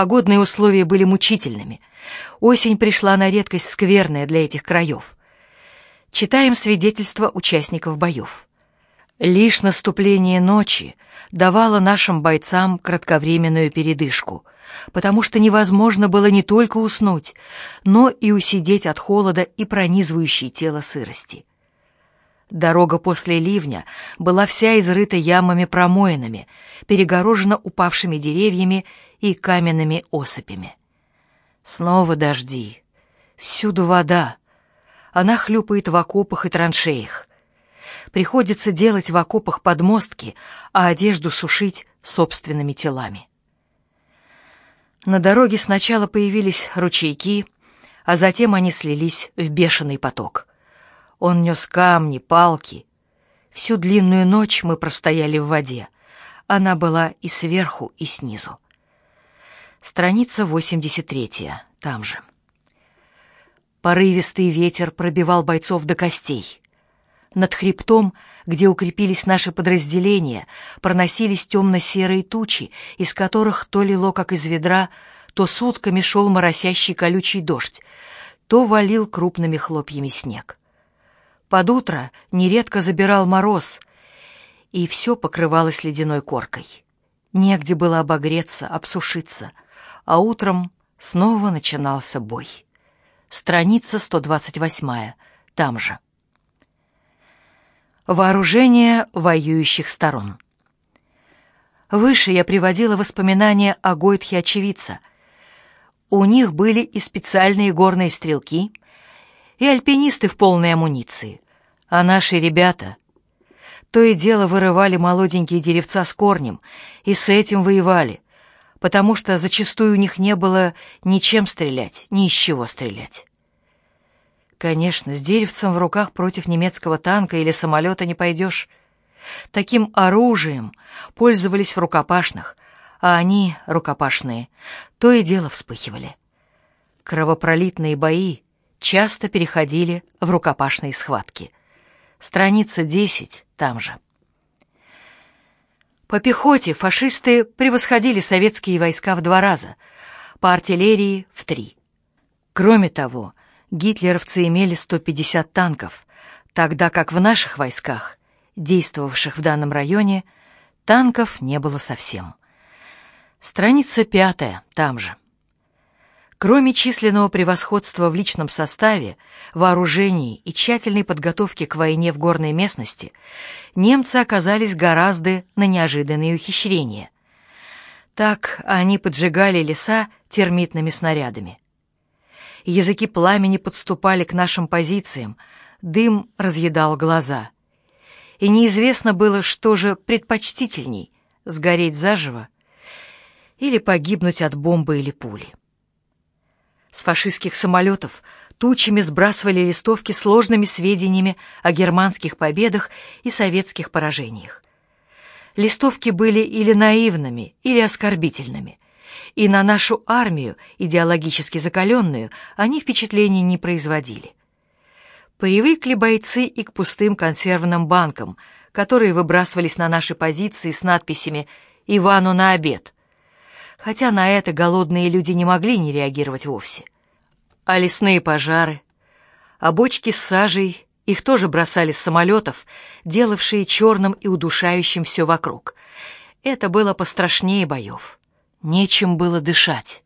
Погодные условия были мучительными. Осень пришла на редкость скверная для этих краев. Читаем свидетельства участников боев. Лишь наступление ночи давало нашим бойцам кратковременную передышку, потому что невозможно было не только уснуть, но и усидеть от холода и пронизывающей тело сырости. Дорога после ливня была вся изрыта ямами-промоинами, перегорожена упавшими деревьями и каменными осыпями. Снова дожди. Всюду вода. Она хлюпает в окопах и траншеях. Приходится делать в окопах подмостки, а одежду сушить собственными телами. На дороге сначала появились ручейки, а затем они слились в бешеный поток. Он нес камни, палки. Всю длинную ночь мы простояли в воде. Она была и сверху, и снизу. Страница 83, там же. Порывистый ветер пробивал бойцов до костей. Над хребтом, где укрепились наши подразделения, проносились темно-серые тучи, из которых то лило, как из ведра, то сутками шел моросящий колючий дождь, то валил крупными хлопьями снег. Под утро нередко забирал мороз, и все покрывалось ледяной коркой. Негде было обогреться, обсушиться, а утром снова начинался бой. Страница 128, там же. Вооружение воюющих сторон. Выше я приводила воспоминания о Гойтхе очевидца. У них были и специальные горные стрелки, и альпинисты в полной амуниции. А наши ребята то и дело вырывали молоденькие деревца с корнем и с этим воевали, потому что зачастую у них не было ничем стрелять, ни из чего стрелять. Конечно, с деревцем в руках против немецкого танка или самолета не пойдешь. Таким оружием пользовались в рукопашных, а они, рукопашные, то и дело вспыхивали. Кровопролитные бои часто переходили в рукопашные схватки. Страница 10 там же. По пехоте фашисты превосходили советские войска в два раза, по артиллерии — в три. Кроме того, гитлеровцы имели 150 танков, тогда как в наших войсках, действовавших в данном районе, танков не было совсем. Страница пятая, там же. Кроме численного превосходства в личном составе, вооружении и тщательной подготовки к войне в горной местности, немцы оказались гораздо на неожиданные ухищрения. Так они поджигали леса термитными снарядами. Языки пламени подступали к нашим позициям, дым разъедал глаза. И неизвестно было, что же предпочтительней — сгореть заживо или погибнуть от бомбы или пули. С фашистских самолетов тучами сбрасывали листовки сложными сведениями о германских победах и советских поражениях. Листовки были или наивными, или оскорбительными и на нашу армию, идеологически закаленную, они впечатлений не производили. Привыкли бойцы и к пустым консервным банкам, которые выбрасывались на наши позиции с надписями «Ивану на обед», хотя на это голодные люди не могли не реагировать вовсе. А лесные пожары, а бочки с сажей, их тоже бросали с самолетов, делавшие черным и удушающим все вокруг. Это было пострашнее боев. Нечем было дышать.